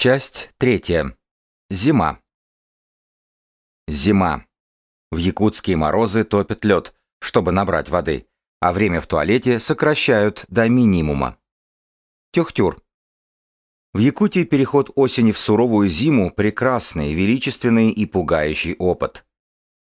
Часть третья. Зима. Зима. В якутские морозы топят лед, чтобы набрать воды, а время в туалете сокращают до минимума. Тюхтюр. В Якутии переход осени в суровую зиму – прекрасный, величественный и пугающий опыт.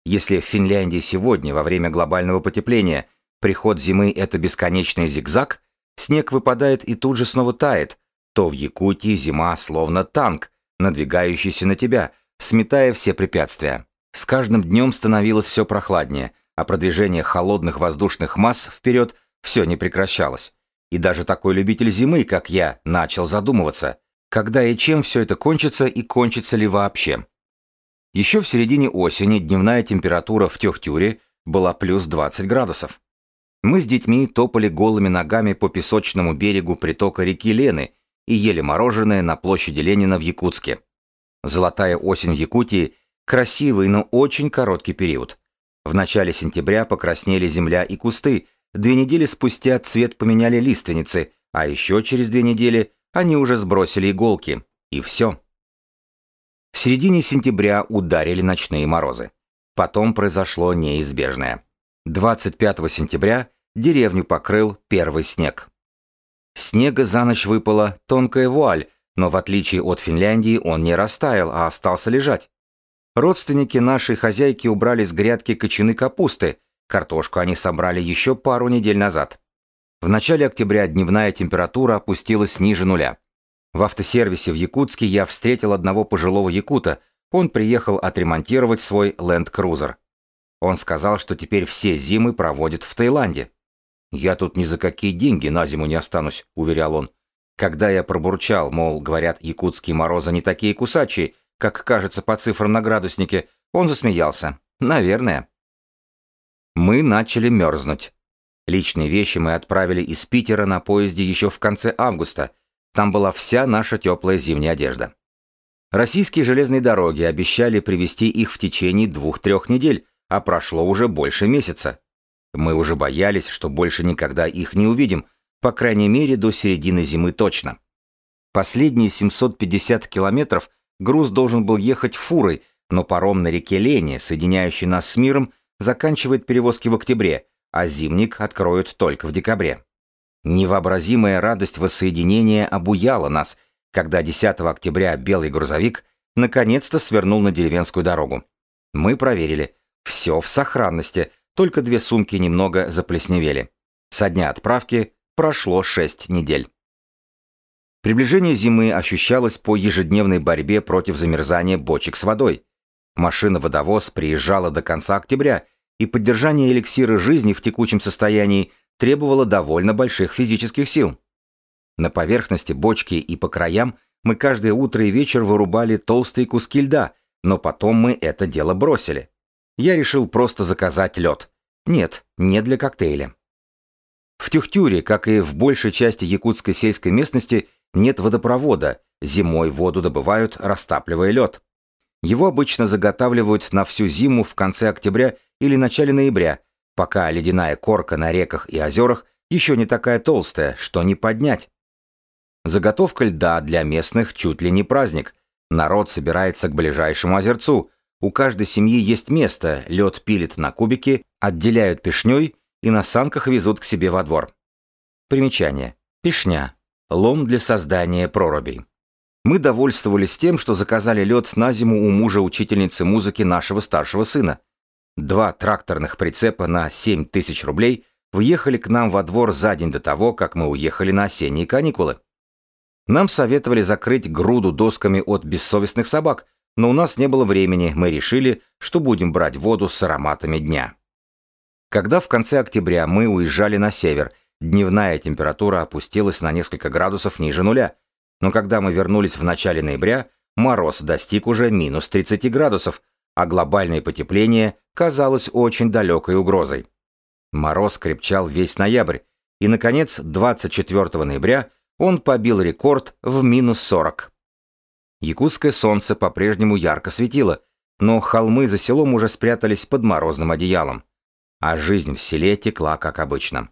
Если в Финляндии сегодня, во время глобального потепления, приход зимы – это бесконечный зигзаг, снег выпадает и тут же снова тает, то в Якутии зима словно танк, надвигающийся на тебя, сметая все препятствия. С каждым днем становилось все прохладнее, а продвижение холодных воздушных масс вперед все не прекращалось. И даже такой любитель зимы, как я, начал задумываться, когда и чем все это кончится и кончится ли вообще. Еще в середине осени дневная температура в Тёхтюре была плюс 20 градусов. Мы с детьми топали голыми ногами по песочному берегу притока реки Лены и ели мороженое на площади Ленина в Якутске. Золотая осень в Якутии – красивый, но очень короткий период. В начале сентября покраснели земля и кусты, две недели спустя цвет поменяли лиственницы, а еще через две недели они уже сбросили иголки. И все. В середине сентября ударили ночные морозы. Потом произошло неизбежное. 25 сентября деревню покрыл первый снег. Снега за ночь выпала тонкая вуаль, но в отличие от Финляндии он не растаял, а остался лежать. Родственники нашей хозяйки убрали с грядки кочаны капусты, картошку они собрали еще пару недель назад. В начале октября дневная температура опустилась ниже нуля. В автосервисе в Якутске я встретил одного пожилого якута, он приехал отремонтировать свой Land Cruiser. Он сказал, что теперь все зимы проводит в Таиланде. «Я тут ни за какие деньги на зиму не останусь», — уверял он. Когда я пробурчал, мол, говорят, якутские морозы не такие кусачие, как кажется по цифрам на градуснике, он засмеялся. Наверное. Мы начали мерзнуть. Личные вещи мы отправили из Питера на поезде еще в конце августа. Там была вся наша теплая зимняя одежда. Российские железные дороги обещали привезти их в течение двух-трех недель, а прошло уже больше месяца. Мы уже боялись, что больше никогда их не увидим, по крайней мере до середины зимы точно. Последние 750 километров груз должен был ехать фурой, но паром на реке Лени, соединяющий нас с миром, заканчивает перевозки в октябре, а зимник откроют только в декабре. Невообразимая радость воссоединения обуяла нас, когда 10 октября белый грузовик наконец-то свернул на деревенскую дорогу. Мы проверили. Все в сохранности – только две сумки немного заплесневели. Со дня отправки прошло шесть недель. Приближение зимы ощущалось по ежедневной борьбе против замерзания бочек с водой. Машина-водовоз приезжала до конца октября, и поддержание эликсира жизни в текучем состоянии требовало довольно больших физических сил. На поверхности бочки и по краям мы каждое утро и вечер вырубали толстые куски льда, но потом мы это дело бросили я решил просто заказать лед. Нет, не для коктейля. В Тюхтюре, как и в большей части якутской сельской местности, нет водопровода, зимой воду добывают, растапливая лед. Его обычно заготавливают на всю зиму в конце октября или начале ноября, пока ледяная корка на реках и озерах еще не такая толстая, что не поднять. Заготовка льда для местных чуть ли не праздник. Народ собирается к ближайшему озерцу, у каждой семьи есть место, лед пилит на кубики, отделяют пешней и на санках везут к себе во двор. Примечание. Пешня. Лом для создания прорубей. Мы довольствовались тем, что заказали лед на зиму у мужа учительницы музыки нашего старшего сына. Два тракторных прицепа на 7 тысяч рублей въехали к нам во двор за день до того, как мы уехали на осенние каникулы. Нам советовали закрыть груду досками от бессовестных собак, но у нас не было времени, мы решили, что будем брать воду с ароматами дня. Когда в конце октября мы уезжали на север, дневная температура опустилась на несколько градусов ниже нуля, но когда мы вернулись в начале ноября, мороз достиг уже минус 30 градусов, а глобальное потепление казалось очень далекой угрозой. Мороз крепчал весь ноябрь, и, наконец, 24 ноября он побил рекорд в минус 40. Якутское солнце по-прежнему ярко светило, но холмы за селом уже спрятались под морозным одеялом. А жизнь в селе текла как обычно.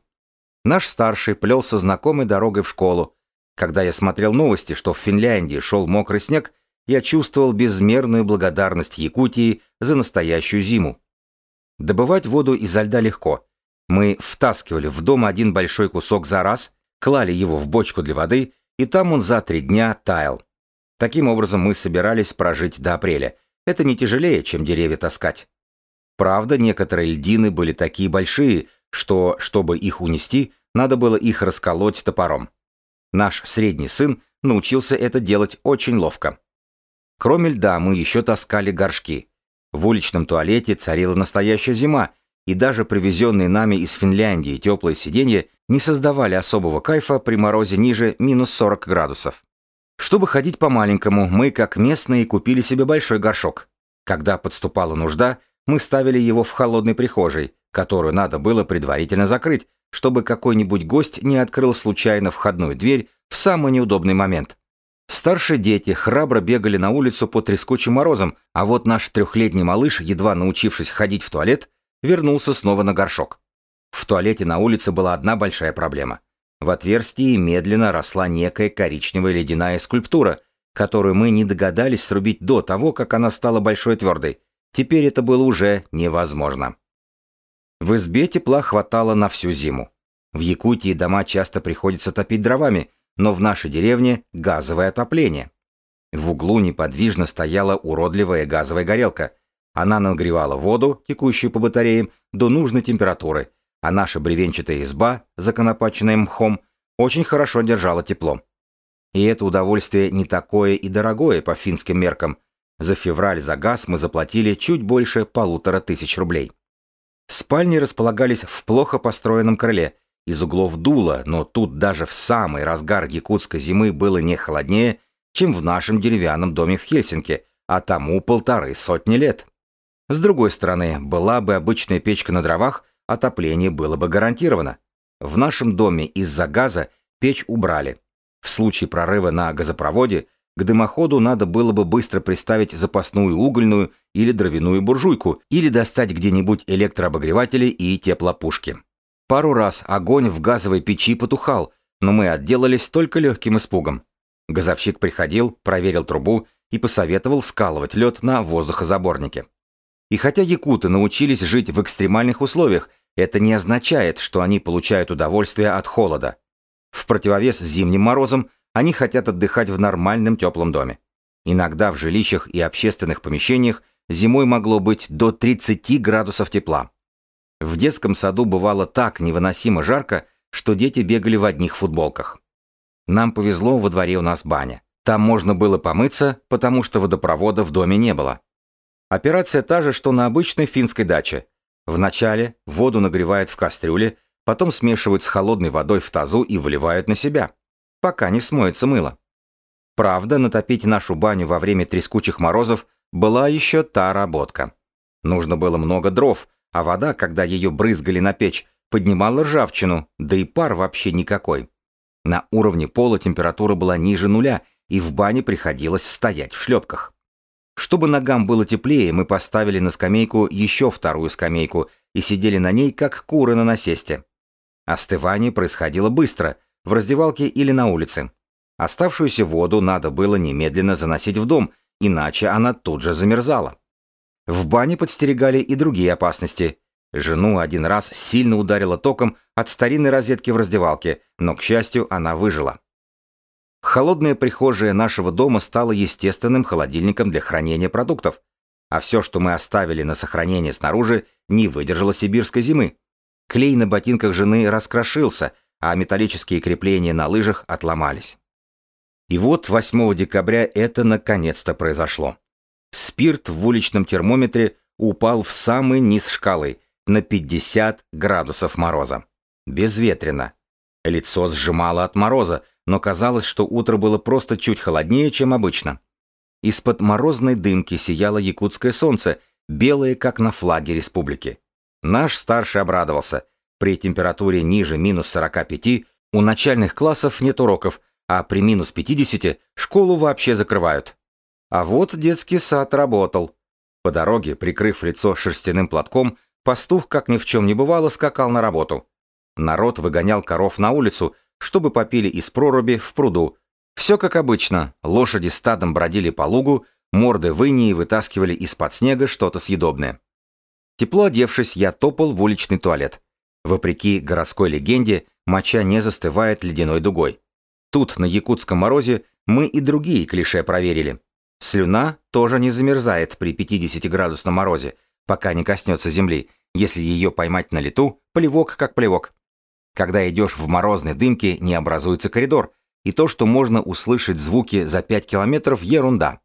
Наш старший плелся знакомой дорогой в школу. Когда я смотрел новости, что в Финляндии шел мокрый снег, я чувствовал безмерную благодарность Якутии за настоящую зиму. Добывать воду изо льда легко. Мы втаскивали в дом один большой кусок за раз, клали его в бочку для воды, и там он за три дня таял. Таким образом мы собирались прожить до апреля. Это не тяжелее, чем деревья таскать. Правда, некоторые льдины были такие большие, что, чтобы их унести, надо было их расколоть топором. Наш средний сын научился это делать очень ловко. Кроме льда мы еще таскали горшки. В уличном туалете царила настоящая зима, и даже привезенные нами из Финляндии теплые сиденья не создавали особого кайфа при морозе ниже минус 40 градусов. Чтобы ходить по-маленькому, мы, как местные, купили себе большой горшок. Когда подступала нужда, мы ставили его в холодной прихожей, которую надо было предварительно закрыть, чтобы какой-нибудь гость не открыл случайно входную дверь в самый неудобный момент. Старшие дети храбро бегали на улицу по трескучим морозам, а вот наш трехлетний малыш, едва научившись ходить в туалет, вернулся снова на горшок. В туалете на улице была одна большая проблема. В отверстии медленно росла некая коричневая ледяная скульптура, которую мы не догадались срубить до того, как она стала большой твердой. Теперь это было уже невозможно. В избе тепла хватало на всю зиму. В Якутии дома часто приходится топить дровами, но в нашей деревне газовое отопление. В углу неподвижно стояла уродливая газовая горелка. Она нагревала воду, текущую по батареям, до нужной температуры, а наша бревенчатая изба, законопаченная мхом, очень хорошо держала тепло. И это удовольствие не такое и дорогое по финским меркам. За февраль за газ мы заплатили чуть больше полутора тысяч рублей. Спальни располагались в плохо построенном крыле, из углов дуло, но тут даже в самый разгар якутской зимы было не холоднее, чем в нашем деревянном доме в Хельсинки, а тому полторы сотни лет. С другой стороны, была бы обычная печка на дровах, отопление было бы гарантировано. В нашем доме из-за газа печь убрали. В случае прорыва на газопроводе к дымоходу надо было бы быстро приставить запасную угольную или дровяную буржуйку или достать где-нибудь электрообогреватели и теплопушки. Пару раз огонь в газовой печи потухал, но мы отделались только легким испугом. Газовщик приходил, проверил трубу и посоветовал скалывать лед на воздухозаборнике. И хотя якуты научились жить в экстремальных условиях, это не означает, что они получают удовольствие от холода. В противовес зимним морозам они хотят отдыхать в нормальном теплом доме. Иногда в жилищах и общественных помещениях зимой могло быть до 30 градусов тепла. В детском саду бывало так невыносимо жарко, что дети бегали в одних футболках. Нам повезло, во дворе у нас баня. Там можно было помыться, потому что водопровода в доме не было. Операция та же, что на обычной финской даче. Вначале воду нагревают в кастрюле, потом смешивают с холодной водой в тазу и выливают на себя, пока не смоется мыло. Правда, натопить нашу баню во время трескучих морозов была еще та работка. Нужно было много дров, а вода, когда ее брызгали на печь, поднимала ржавчину, да и пар вообще никакой. На уровне пола температура была ниже нуля, и в бане приходилось стоять в шлепках. Чтобы ногам было теплее, мы поставили на скамейку еще вторую скамейку и сидели на ней, как куры на насесте. Остывание происходило быстро, в раздевалке или на улице. Оставшуюся воду надо было немедленно заносить в дом, иначе она тут же замерзала. В бане подстерегали и другие опасности. Жену один раз сильно ударило током от старинной розетки в раздевалке, но, к счастью, она выжила. Холодная прихожая нашего дома стала естественным холодильником для хранения продуктов, а все, что мы оставили на сохранение снаружи, не выдержало сибирской зимы. Клей на ботинках жены раскрошился, а металлические крепления на лыжах отломались. И вот 8 декабря это наконец-то произошло. Спирт в уличном термометре упал в самый низ шкалы, на 50 градусов мороза. Безветренно. Лицо сжимало от мороза, но казалось, что утро было просто чуть холоднее, чем обычно. Из-под морозной дымки сияло якутское солнце, белое, как на флаге республики. Наш старший обрадовался. При температуре ниже минус 45 у начальных классов нет уроков, а при минус 50 школу вообще закрывают. А вот детский сад работал. По дороге, прикрыв лицо шерстяным платком, пастух, как ни в чем не бывало, скакал на работу. Народ выгонял коров на улицу, чтобы попили из проруби в пруду. Все как обычно, лошади стадом бродили по лугу, морды в инии вытаскивали из-под снега что-то съедобное. Тепло одевшись, я топал в уличный туалет. Вопреки городской легенде, моча не застывает ледяной дугой. Тут, на якутском морозе, мы и другие клише проверили. Слюна тоже не замерзает при 50-градусном морозе, пока не коснется земли. Если ее поймать на лету, плевок как плевок. Когда идешь в морозной дымке, не образуется коридор, и то, что можно услышать звуки за 5 километров, ерунда.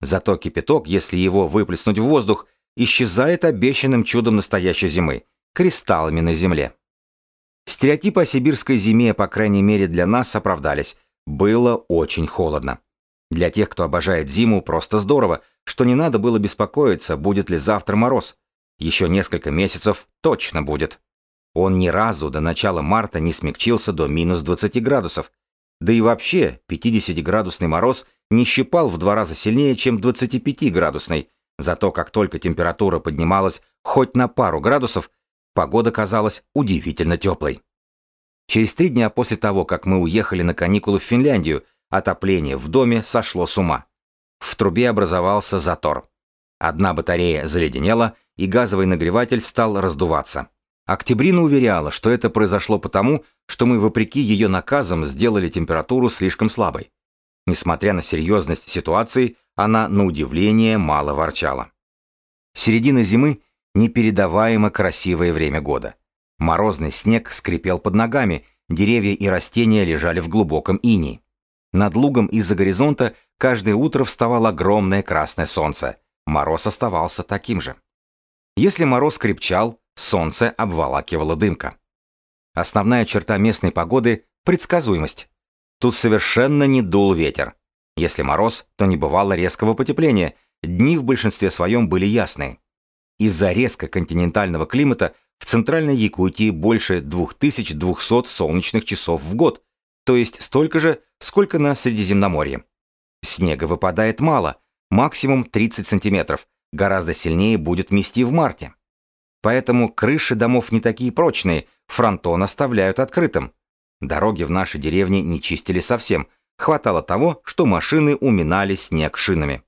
Зато кипяток, если его выплеснуть в воздух, исчезает обещанным чудом настоящей зимы – кристаллами на земле. Стереотипы о сибирской зиме, по крайней мере для нас, оправдались. Было очень холодно. Для тех, кто обожает зиму, просто здорово, что не надо было беспокоиться, будет ли завтра мороз. Еще несколько месяцев точно будет. Он ни разу до начала марта не смягчился до минус 20 градусов. Да и вообще, 50-градусный мороз не щипал в два раза сильнее, чем 25-градусный. Зато как только температура поднималась хоть на пару градусов, погода казалась удивительно теплой. Через три дня после того, как мы уехали на каникулы в Финляндию, Отопление в доме сошло с ума. В трубе образовался затор. Одна батарея заледенела, и газовый нагреватель стал раздуваться. Октябрина уверяла, что это произошло потому, что мы, вопреки ее наказам, сделали температуру слишком слабой. Несмотря на серьезность ситуации, она, на удивление, мало ворчала. Середина зимы – непередаваемо красивое время года. Морозный снег скрипел под ногами, деревья и растения лежали в глубоком инии. Над лугом из-за горизонта каждое утро вставало огромное красное солнце. Мороз оставался таким же. Если мороз крепчал, солнце обволакивало дымка. Основная черта местной погоды – предсказуемость. Тут совершенно не дул ветер. Если мороз, то не бывало резкого потепления, дни в большинстве своем были ясные. Из-за резко континентального климата в центральной Якутии больше 2200 солнечных часов в год, то есть столько же, сколько на Средиземноморье. Снега выпадает мало, максимум 30 сантиметров, гораздо сильнее будет мести в марте. Поэтому крыши домов не такие прочные, фронтон оставляют открытым. Дороги в нашей деревне не чистили совсем, хватало того, что машины уминали снег шинами.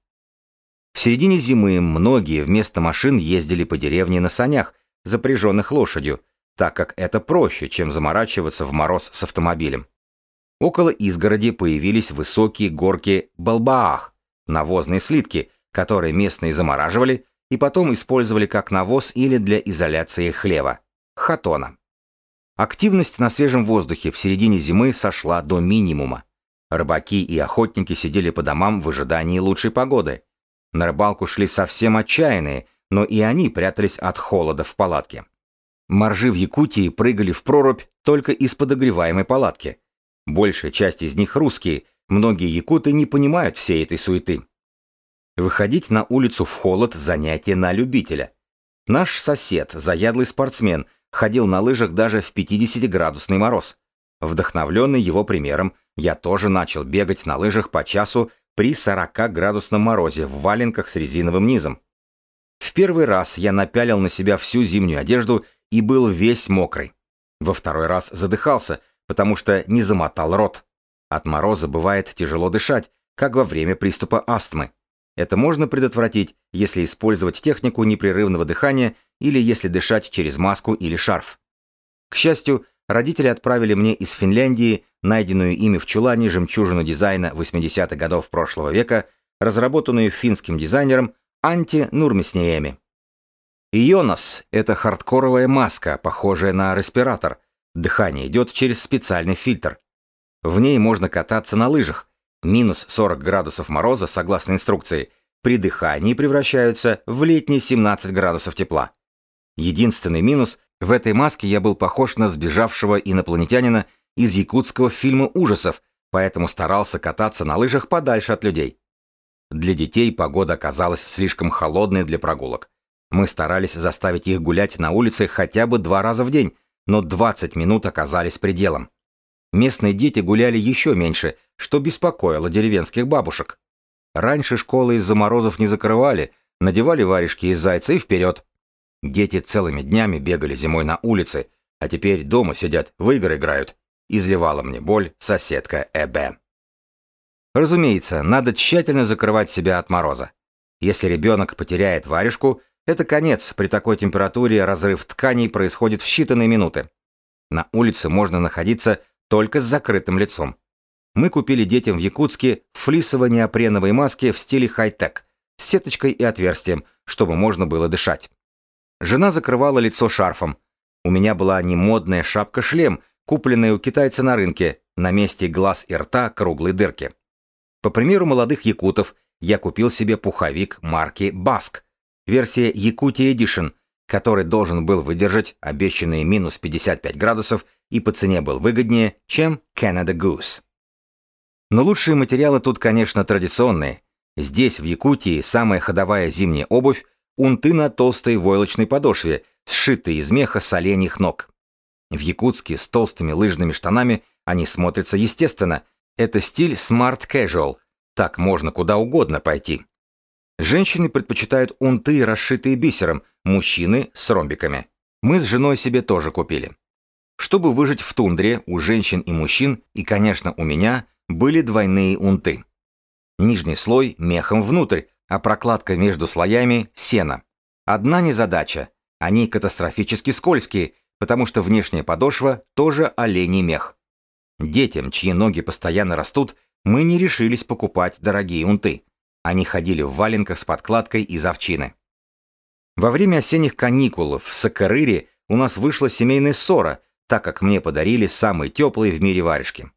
В середине зимы многие вместо машин ездили по деревне на санях, запряженных лошадью, так как это проще, чем заморачиваться в мороз с автомобилем. Около изгороди появились высокие горки Балбаах, навозные слитки, которые местные замораживали и потом использовали как навоз или для изоляции хлева, хатона. Активность на свежем воздухе в середине зимы сошла до минимума. Рыбаки и охотники сидели по домам в ожидании лучшей погоды. На рыбалку шли совсем отчаянные, но и они прятались от холода в палатке. Моржи в Якутии прыгали в прорубь только из подогреваемой палатки – Большая часть из них русские, многие якуты не понимают всей этой суеты. Выходить на улицу в холод – занятие на любителя. Наш сосед, заядлый спортсмен, ходил на лыжах даже в 50-градусный мороз. Вдохновленный его примером, я тоже начал бегать на лыжах по часу при 40-градусном морозе в валенках с резиновым низом. В первый раз я напялил на себя всю зимнюю одежду и был весь мокрый. Во второй раз задыхался – потому что не замотал рот. От мороза бывает тяжело дышать, как во время приступа астмы. Это можно предотвратить, если использовать технику непрерывного дыхания или если дышать через маску или шарф. К счастью, родители отправили мне из Финляндии найденную ими в чулане жемчужину дизайна 80-х годов прошлого века, разработанную финским дизайнером Анти Нурмиснееми. Ионас – это хардкоровая маска, похожая на респиратор, Дыхание идет через специальный фильтр. В ней можно кататься на лыжах. Минус 40 градусов мороза, согласно инструкции, при дыхании превращаются в летние 17 градусов тепла. Единственный минус – в этой маске я был похож на сбежавшего инопланетянина из якутского фильма ужасов, поэтому старался кататься на лыжах подальше от людей. Для детей погода оказалась слишком холодной для прогулок. Мы старались заставить их гулять на улице хотя бы два раза в день, но 20 минут оказались пределом. Местные дети гуляли еще меньше, что беспокоило деревенских бабушек. Раньше школы из-за морозов не закрывали, надевали варежки из зайца и вперед. Дети целыми днями бегали зимой на улице, а теперь дома сидят, в игры играют. изливала мне боль соседка Эбе. Разумеется, надо тщательно закрывать себя от мороза. Если ребенок потеряет варежку, это конец, при такой температуре разрыв тканей происходит в считанные минуты. На улице можно находиться только с закрытым лицом. Мы купили детям в Якутске флисово-неопреновые маски в стиле хай-тек, с сеточкой и отверстием, чтобы можно было дышать. Жена закрывала лицо шарфом. У меня была немодная шапка-шлем, купленная у китайца на рынке, на месте глаз и рта круглые дырки. По примеру молодых якутов, я купил себе пуховик марки Баск, версия Якутия Edition, который должен был выдержать обещанные минус 55 градусов и по цене был выгоднее, чем Canada Goose. Но лучшие материалы тут, конечно, традиционные. Здесь, в Якутии, самая ходовая зимняя обувь – унты на толстой войлочной подошве, сшитые из меха с оленьих ног. В Якутске с толстыми лыжными штанами они смотрятся естественно. Это стиль smart casual. Так можно куда угодно пойти. Женщины предпочитают унты, расшитые бисером, мужчины – с ромбиками. Мы с женой себе тоже купили. Чтобы выжить в тундре, у женщин и мужчин, и, конечно, у меня, были двойные унты. Нижний слой мехом внутрь, а прокладка между слоями – сено. Одна незадача – они катастрофически скользкие, потому что внешняя подошва тоже оленей мех. Детям, чьи ноги постоянно растут, мы не решились покупать дорогие унты. Они ходили в валенках с подкладкой из овчины. Во время осенних каникул в Сакарыре у нас вышла семейная ссора, так как мне подарили самые теплые в мире варежки.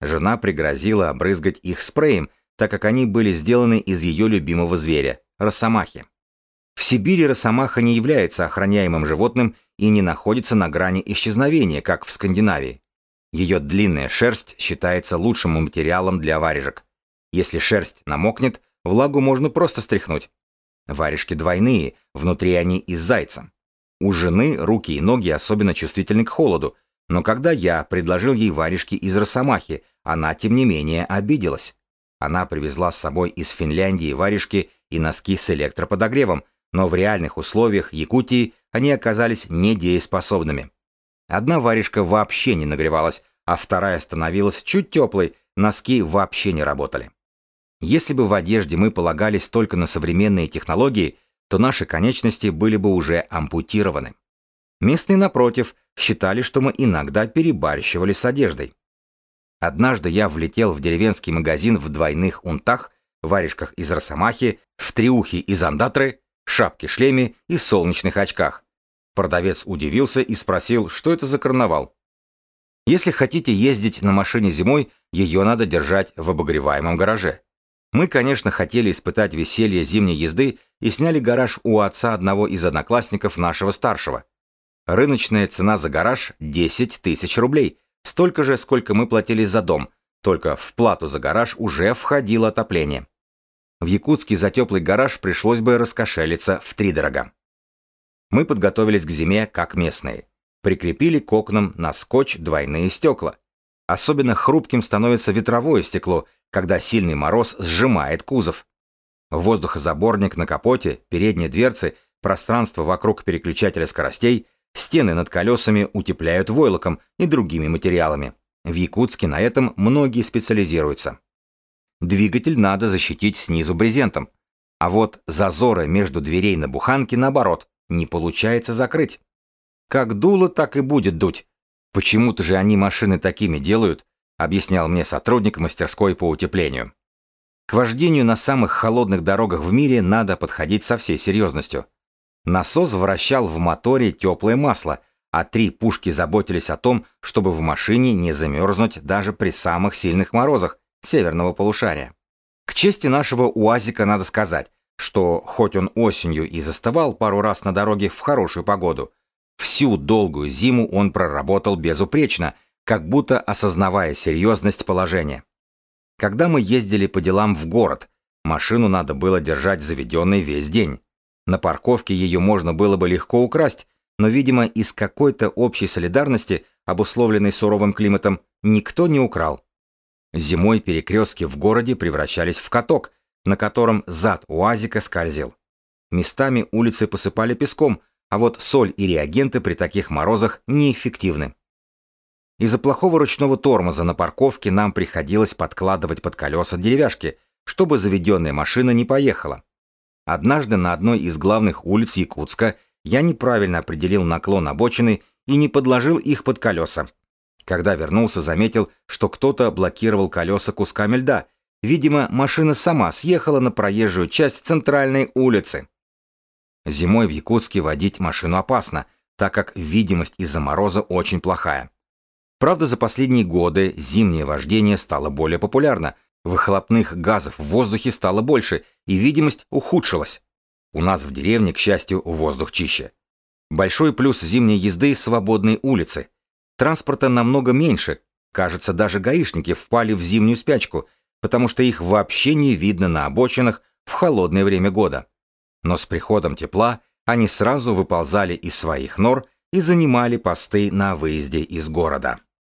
Жена пригрозила обрызгать их спреем, так как они были сделаны из ее любимого зверя – росомахи. В Сибири росомаха не является охраняемым животным и не находится на грани исчезновения, как в Скандинавии. Ее длинная шерсть считается лучшим материалом для варежек. Если шерсть намокнет, влагу можно просто стряхнуть. Варежки двойные, внутри они из зайца. У жены руки и ноги особенно чувствительны к холоду, но когда я предложил ей варежки из росомахи, она, тем не менее, обиделась. Она привезла с собой из Финляндии варежки и носки с электроподогревом, но в реальных условиях Якутии они оказались недееспособными. Одна варежка вообще не нагревалась, а вторая становилась чуть теплой, носки вообще не работали. Если бы в одежде мы полагались только на современные технологии, то наши конечности были бы уже ампутированы. Местные, напротив, считали, что мы иногда перебарщивали с одеждой. Однажды я влетел в деревенский магазин в двойных унтах, варежках из росомахи, в триухе из андатры, шапке-шлеме и солнечных очках. Продавец удивился и спросил, что это за карнавал. Если хотите ездить на машине зимой, ее надо держать в обогреваемом гараже. Мы, конечно, хотели испытать веселье зимней езды и сняли гараж у отца одного из одноклассников нашего старшего. Рыночная цена за гараж – 10 тысяч рублей, столько же, сколько мы платили за дом, только в плату за гараж уже входило отопление. В Якутске за теплый гараж пришлось бы раскошелиться втридорога. Мы подготовились к зиме, как местные. Прикрепили к окнам на скотч двойные стекла. Особенно хрупким становится ветровое стекло, когда сильный мороз сжимает кузов. Воздухозаборник на капоте, передние дверцы, пространство вокруг переключателя скоростей, стены над колесами утепляют войлоком и другими материалами. В Якутске на этом многие специализируются. Двигатель надо защитить снизу брезентом. А вот зазоры между дверей на буханке, наоборот, не получается закрыть. Как дуло, так и будет дуть. Почему-то же они машины такими делают, объяснял мне сотрудник мастерской по утеплению. К вождению на самых холодных дорогах в мире надо подходить со всей серьезностью. Насос вращал в моторе теплое масло, а три пушки заботились о том, чтобы в машине не замерзнуть даже при самых сильных морозах северного полушария. К чести нашего УАЗика надо сказать, что хоть он осенью и заставал пару раз на дороге в хорошую погоду, всю долгую зиму он проработал безупречно, как будто осознавая серьезность положения. Когда мы ездили по делам в город, машину надо было держать заведенной весь день. На парковке ее можно было бы легко украсть, но, видимо, из какой-то общей солидарности, обусловленной суровым климатом, никто не украл. Зимой перекрестки в городе превращались в каток, на котором зад УАЗика скользил. Местами улицы посыпали песком, а вот соль и реагенты при таких морозах неэффективны. Из-за плохого ручного тормоза на парковке нам приходилось подкладывать под колеса деревяшки, чтобы заведенная машина не поехала. Однажды на одной из главных улиц Якутска я неправильно определил наклон обочины и не подложил их под колеса. Когда вернулся, заметил, что кто-то блокировал колеса кусками льда. Видимо, машина сама съехала на проезжую часть центральной улицы. Зимой в Якутске водить машину опасно, так как видимость из-за мороза очень плохая. Правда, за последние годы зимнее вождение стало более популярно, выхлопных газов в воздухе стало больше, и видимость ухудшилась. У нас в деревне, к счастью, воздух чище. Большой плюс зимней езды – свободные улицы. Транспорта намного меньше, кажется, даже гаишники впали в зимнюю спячку, потому что их вообще не видно на обочинах в холодное время года. Но с приходом тепла они сразу выползали из своих нор и занимали посты на выезде из города.